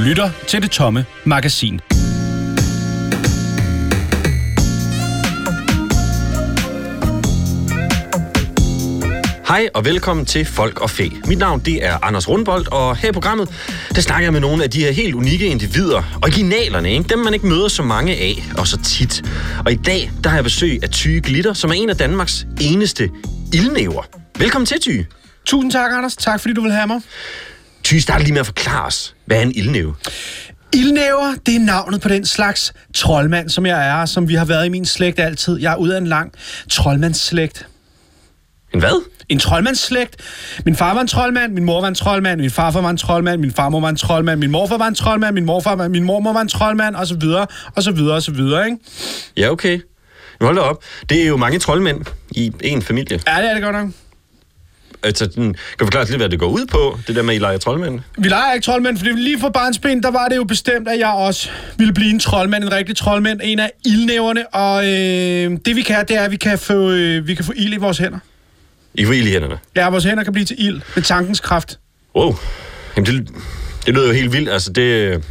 lytter til det tomme magasin. Hej og velkommen til Folk og Fæ. Mit navn det er Anders Rundbold, og her i programmet, der snakker jeg med nogle af de her helt unikke individer. Originalerne, ikke? dem man ikke møder så mange af, og så tit. Og i dag, der har jeg besøg af Tyge Glitter, som er en af Danmarks eneste ildnæver. Velkommen til, Tyge. Tusind tak, Anders. Tak, fordi du vil have mig. Tyge, start lige med at forklare os, hvad er en ildnæve? Ildnæver, det er navnet på den slags troldmand, som jeg er, som vi har været i min slægt altid. Jeg er ud af en lang troldmandsslægt. En hvad? En troldmandsslægt. Min far var en troldmand, min mor var en troldmand, min farfar var en troldmand, min farmor var en troldmand, min morfar var en troldmand, min morfar var, min mormor var en troldmand, og så videre, og så videre, og så videre, ikke? Ja, okay. Hold da op. Det er jo mange troldmænd i en familie. Ja, det er det godt nok. Altså, den, kan du forklare lidt, hvad det går ud på, det der med, at I leger troldmænd? Vi leger ikke troldmænd, fordi lige fra barnsben, der var det jo bestemt, at jeg også ville blive en troldmand, en rigtig troldmand, en af ildnæverne, og øh, det vi kan, det er, at vi kan få, øh, vi kan få ild i vores hænder. I kan få ild i hænderne. Ja, vores hænder kan blive til ild med tankens kraft. Wow. Jamen, det, det lyder jo helt vildt. Altså, det,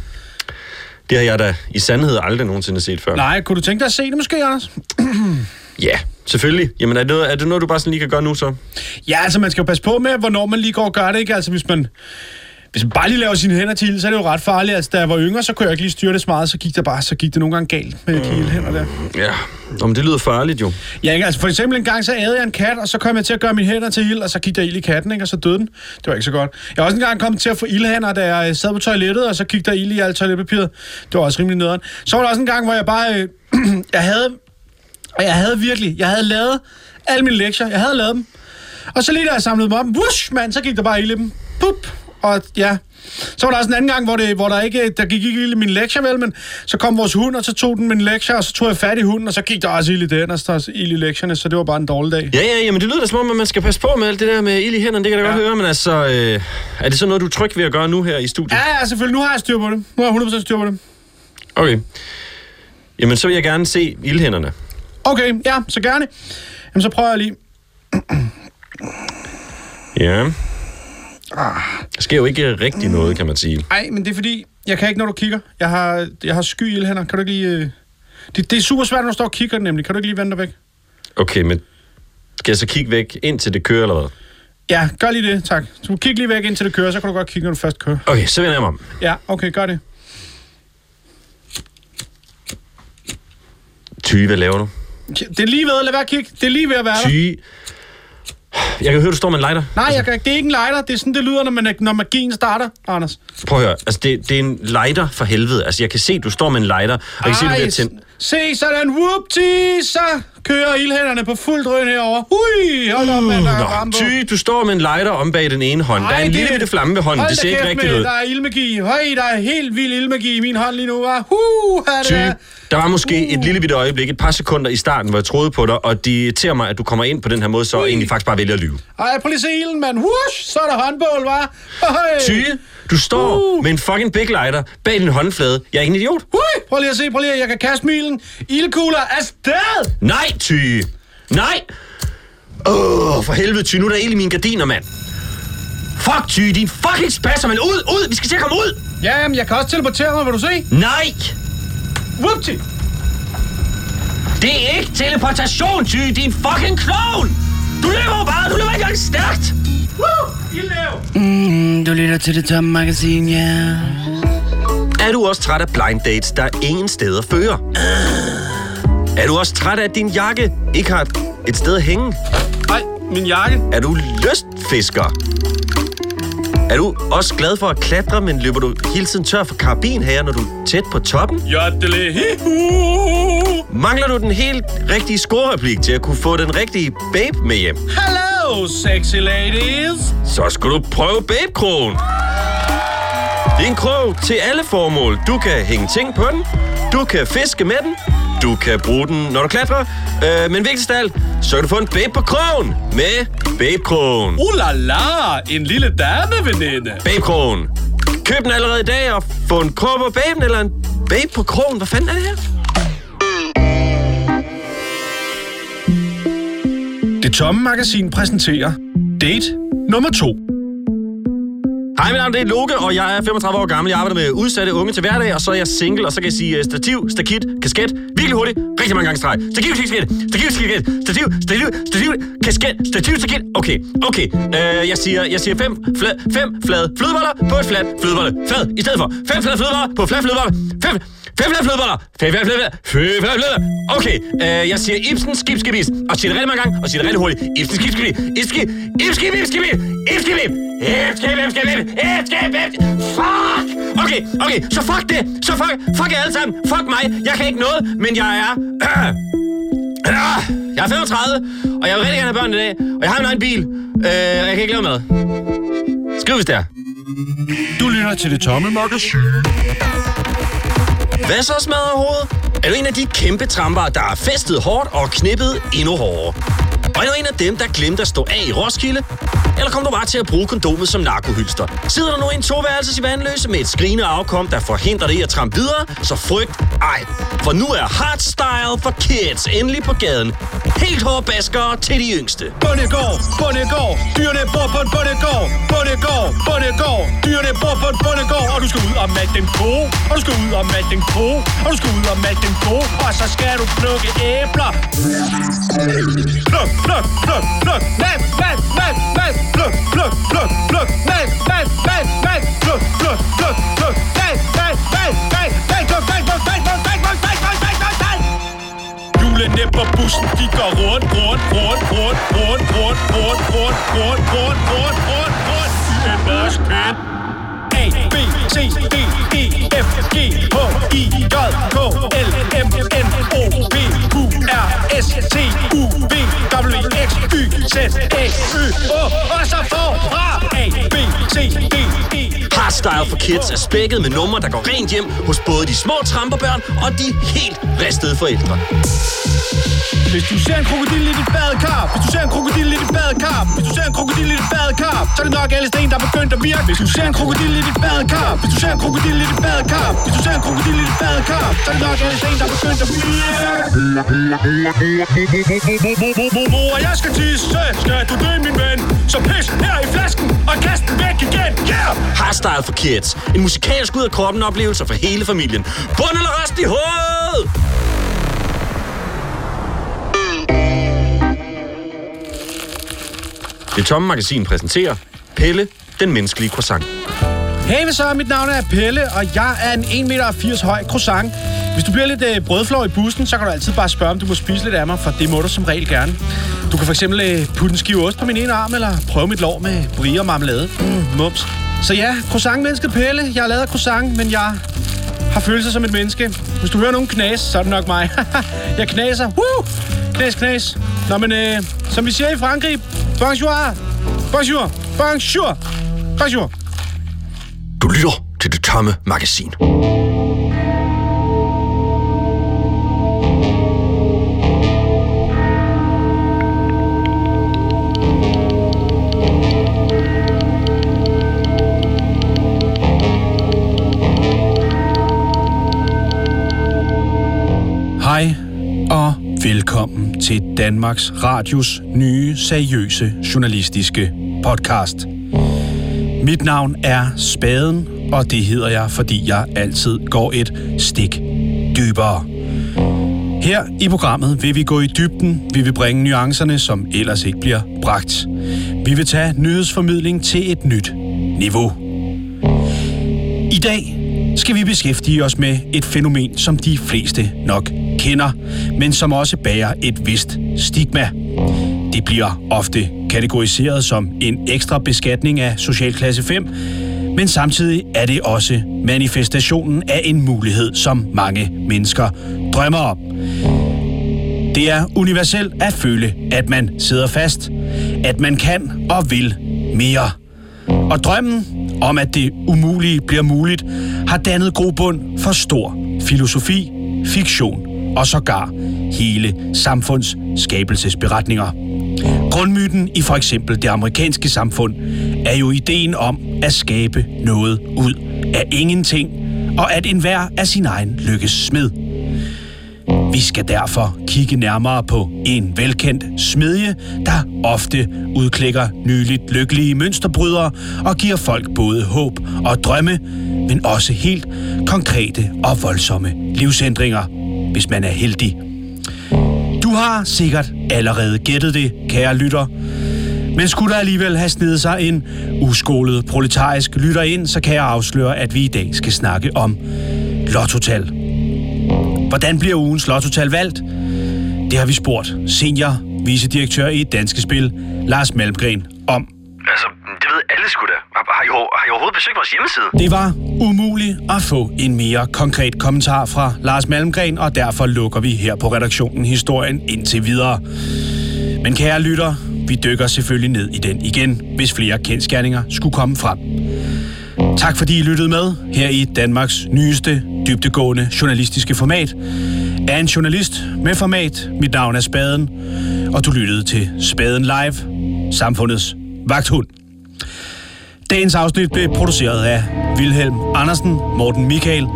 det har jeg da i sandhed aldrig nogensinde set før. Nej, kunne du tænke dig at se det måske, Anders? Ja, selvfølgelig. Jamen, er det, noget, er det noget, du bare sådan lige kan gøre nu så? Ja, altså man skal jo passe på med, hvornår man lige går og gør det, ikke? Altså hvis man, hvis man bare lige laver sine hænder til så er det jo ret farligt. Altså da jeg var yngre, så kunne jeg ikke lige styre det så meget, så gik det bare, så gik det nogle gange galt med de hænder der. Ja. Nå, men det lyder farligt jo. Ja, ikke? altså for eksempel en gang, så ædede jeg en kat, og så kom jeg til at gøre mine hænder til ild, og så gik der ild i katten, ikke? og så døde den. Det var ikke så godt. Jeg har også en gang kommet til at få ildhænder, da jeg sad på toilettet, og så gik der ild i alt toiletpapiret. Det var også rimelig nederen. Så var der også en gang, hvor jeg bare... Øh, jeg havde... Og jeg havde virkelig... Jeg havde lavet alle mine lektier. Jeg havde lavet dem. Og så lige da jeg samlede dem op, whoosh, mand, så gik der bare ild i dem. Pup. Og ja, så var der også en anden gang, hvor, det, hvor der ikke der gik ikke ild i min lektier, vel, men så kom vores hund, og så tog den min lektier, og så tog jeg fat i hunden, og så gik der også ild i den, og så ild i lektierne, så det var bare en dårlig dag. Ja, ja, ja, men det lyder da som om, at man skal passe på med alt det der med ild i hænderne. Det kan jeg Ja. godt høre, men altså... Øh, er det så noget, du er tryg ved at gøre nu her i studiet? Ja, ja, selvfølgelig. Nu har jeg styr på det. Nu har jeg 100% styr på det. Okay. Jamen, så vil jeg gerne se ildhænderne. Okay, ja, så gerne. Jamen, så prøver jeg lige. Ja. Der sker jo ikke rigtig noget, kan man sige. Ej, men det er fordi, jeg kan ikke, når du kigger. Jeg har, jeg har sky i ildhænder. Kan du ikke lige... Øh... Det, det er super svært, når du står og kigger, nemlig. Kan du ikke lige vende dig væk? Okay, men skal jeg så kigge væk, indtil det kører, eller hvad? Ja, gør lige det, tak. Så kig lige væk, indtil det kører, så kan du godt kigge, når du først kører. Okay, så vender jeg mig om. Ja, okay, gør det. Ty, hvad laver du? Det er lige ved, lad være at kigge. Det er lige ved at være der. Ty... Jeg kan høre, du står med en lighter. Nej, jeg kan, det er ikke en lighter. Det er sådan, det lyder, når, man, når magien starter, Anders. Prøv at høre, altså det, det er en lighter for helvede. Altså jeg kan se, du står med en lighter, og jeg kan se, du bliver tændt. se sådan, whoopty, så kører ildhænderne på fuld drøn herover. Hui, hold op, mand, der er varme på. Ty, du står med en lighter om bag den ene hånd. der er Ej, en det- lille bitte flamme ved hånden. Hold det ser ikke rigtigt med, ud. Der er ildmagi. Høj, der er helt vild ildmagi i min hånd lige nu, hva'? Huh, det Ty, der. der var måske et lille bitte øjeblik, et par sekunder i starten, hvor jeg troede på dig, og det irriterer mig, at du kommer ind på den her måde, så egentlig faktisk bare vælger at lyve. Ej, prøv lige se ilden, mand. Whoosh, så er der håndbål? Høj. Ty, du står Uh. med en fucking big lighter bag din håndflade. Jeg er ikke en idiot. Hui, prøv lige at se, prøv lige at jeg kan kaste milen. Ildkugler afsted! Nej, Ty. Nej. Åh, for helvede, Ty. Nu er der ild i mine gardiner, mand. Fuck, Ty. Din fucking spasser, mand. Ud, ud. Vi skal til at komme ud. Ja, jamen, jeg kan også teleportere mig, vil du se? Nej. Whoopty. Det er ikke teleportation, Ty. Din fucking clown. Du løber jo bare. Du løber ikke engang stærkt. Woo, ildnæv. Mm, du lytter til det tomme magasin, ja. Er du også træt af blind dates, der ingen steder fører? Er du også træt af, at din jakke ikke har et sted at hænge? Ej, min jakke. Er du lystfisker? Er du også glad for at klatre, men løber du hele tiden tør for karabinhager, når du er tæt på toppen? Mangler du den helt rigtige scorereplik til at kunne få den rigtige babe med hjem? Hello, sexy ladies. Så skal du prøve babekrogen. Det er en krog til alle formål. Du kan hænge ting på den, du kan fiske med den, du kan bruge den, når du klatrer. Øh, men vigtigst af alt, så kan du få en babe på krogen med babekrogen. Uh la la, en lille dameveninde. Babekrogen. Køb den allerede i dag og få en krog på baben eller en babe på krogen. Hvad fanden er det her? Det tomme magasin præsenterer date nummer to. Hej, mit navn er Loke, og jeg er 35 år gammel. Jeg arbejder med udsatte unge til hverdag, og så er jeg single, og så kan jeg sige øh, stativ, stakit, kasket, virkelig hurtigt, rigtig mange gange streg. Stativ, kasket, stativ, kasket, stativ, stativ, stativ, kasket, stativ, stakit. Okay, okay. Øh, jeg siger, jeg siger fem, fla, fem flade flødeboller på et fladt flødebolle. Fad, i stedet for. Fem flade flødeboller på et fladt flødebolle. Fem, Fem flere flødeboller! Fem flere flødeboller! Fem flere flødeboller! Okay, øh, jeg siger Ibsen, skibskibis. Og siger det rigtig mange gange, og siger det rigtig hurtigt. Ibsen, skibskibis. Ibsen, skibskibis. Ibsen, skibskibis. Ibsen, skibskibis. Ibsen, skibskibis. Ibsen, skibskibis. Fuck! Okay, okay, så fuck det. Så fuck, fuck jer alle sammen. Fuck mig. Jeg kan ikke noget, men jeg er... Øh, øh, jeg er 35, og jeg vil rigtig gerne have børn i dag. Og jeg har en egen bil, øh, og jeg kan ikke lave mad. Skriv hvis det er. Du lytter til det tomme magasin. Hvad så, smadret Er du en af de kæmpe tramper, der er festet hårdt og knippet endnu hårdere? Og er du en af dem, der glemte at stå af i Roskilde? Eller kom du bare til at bruge kondomet som narkohylster? Sidder der nu i en toværelses i vandløse med et skrigende afkom, der forhindrer dig i at trampe videre? Så frygt ej. For nu er hardstyle for kids endelig på gaden. Helt hårde baskere til de yngste. Bundegård, bundegård, dyrene bor på en bundegård. Bundegård, bundegård, dyrene bor på en bundegård. Og du skal ud og malke den ko, og du skal ud og malke den ko, og du skal ud og malke den ko. Og så skal du plukke æbler. Pluk, look, look, look, man, man, man, man, look, look, look, look, man, man, man, man, look, look, look, look, man, man, man, man, man, go, man, go, man, go, man, go, man, go, man, go, man. Julenæb og bussen, de går rundt, rundt, rundt, rundt, rundt, rundt, rundt. S S U O. E, for Kids er spækket med numre, der går rent hjem hos både de små tramperbørn og de helt ristede forældre. Hvis du ser en krokodil i dit badekar, hvis du ser en krokodil i dit badekar, hvis du ser en krokodil i dit badekar, så er det nok alle sten, der er begyndt at virke. Hvis du ser en krokodil i dit badekar, hvis du ser en krokodil i dit badekar, hvis du ser en krokodil i dit badekar, så er det nok alle sten, der er begyndt at virke. Mor, jeg skal tisse, skal du dø, min ven? Så pis her i flasken og Hardstyle for Kids. En musikalsk ud af kroppen oplevelse for hele familien. Bund eller rest i hovedet! Det tomme magasin præsenterer Pelle, den menneskelige croissant. Hey, så? Mit navn er Pelle, og jeg er en 1,80 meter høj croissant. Hvis du bliver lidt øh, brødflov i bussen, så kan du altid bare spørge, om du må spise lidt af mig, for det må du som regel gerne. Du kan for eksempel øh, putte en skive ost på min ene arm, eller prøve mit lår med brie og marmelade. Mm, mums. Så ja, croissant menneske Pelle. Jeg har lavet croissant, men jeg har følelser som et menneske. Hvis du hører nogen knas, så er det nok mig. jeg knaser. Woo! Knas, knas. Nå, men øh, som vi siger i Frankrig, bonjour, bonjour, bonjour, bonjour. Du lytter til det tomme magasin. Til Danmarks Radios nye, seriøse journalistiske podcast. Mit navn er Spaden, og det hedder jeg, fordi jeg altid går et stik dybere. Her i programmet vil vi gå i dybden, vi vil bringe nuancerne, som ellers ikke bliver bragt. Vi vil tage nyhedsformidling til et nyt niveau. I dag skal vi beskæftige os med et fænomen, som de fleste nok kender, men som også bærer et vist stigma. Det bliver ofte kategoriseret som en ekstra beskatning af socialklasse 5, men samtidig er det også manifestationen af en mulighed, som mange mennesker drømmer om. Det er universelt at føle, at man sidder fast, at man kan og vil mere. Og drømmen om, at det umulige bliver muligt, har dannet grobund for stor filosofi, fiktion og sågar hele samfunds skabelsesberetninger. Grundmyten i for eksempel det amerikanske samfund er jo ideen om at skabe noget ud af ingenting, og at enhver er sin egen lykkes smed. Vi skal derfor kigge nærmere på en velkendt smedje, der ofte udklikker nyligt lykkelige mønsterbrydere og giver folk både håb og drømme, men også helt konkrete og voldsomme livsændringer, hvis man er heldig. Du har sikkert allerede gættet det, kære lytter. Men skulle der alligevel have snedet sig en uskolet proletarisk lytter ind, så kan jeg afsløre, at vi i dag skal snakke om lottotal. Hvordan bliver ugens lottotal valgt? Det har vi spurgt senior vicedirektør i Danske Spil, Lars Malmgren, om. Altså, det ved alle sgu da. Har, har, I, har I overhovedet besøgt vores hjemmeside? Det var umuligt at få en mere konkret kommentar fra Lars Malmgren, og derfor lukker vi her på redaktionen historien indtil videre. Men kære lytter, vi dykker selvfølgelig ned i den igen, hvis flere kendskærninger skulle komme frem. Tak fordi I lyttede med her i Danmarks nyeste, dybtegående journalistiske format. Er en journalist med format. Mit navn er Spaden, og du lyttede til Spaden Live, samfundets vagthund. Dagens afsnit blev produceret af Vilhelm Andersen, Morten Michael,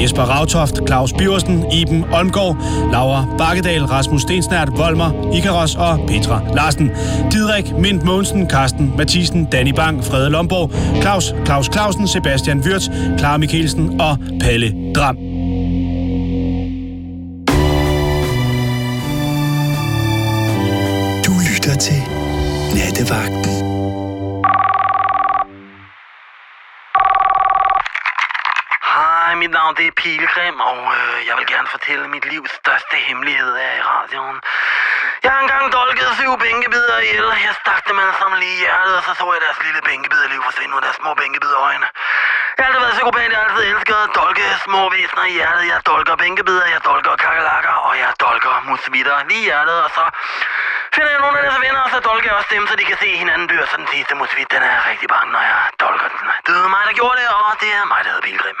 Jesper Rautoft, Claus Biversen, Iben Olmgaard, Laura Bakkedal, Rasmus Stensnært, Volmer, Ikaros og Petra Larsen. Didrik, Mint Mogensen, Carsten Mathisen, Danny Bang, Frede Lomborg, Claus, Claus Clausen, Sebastian Wirtz, Clara Mikkelsen og Palle Dram. Du lytter til Nattevagten. Mit navn det er Pilgrim, og øh, jeg vil gerne fortælle mit livs største hemmelighed her i radioen. Jeg har engang dolket syv bænkebider ihjel. Jeg stak dem alle sammen lige i hjertet, og så så jeg deres lille bænkebiderliv forsvinde ud af deres små bænkebiderøjne. Jeg har altid været psykopat, jeg har altid elsket at dolke små væsener i hjertet. Jeg dolker bænkebider, jeg dolker kakelakker, og jeg dolker musvitter lige i hjertet, og så finder jeg nogle af deres venner, og så dolker jeg også dem, så de kan se hinanden dør. Så den sidste musvit, den er rigtig bange, når jeg dolker den. Det er mig, der gjorde det, og det er mig, der hedder Pilgrim.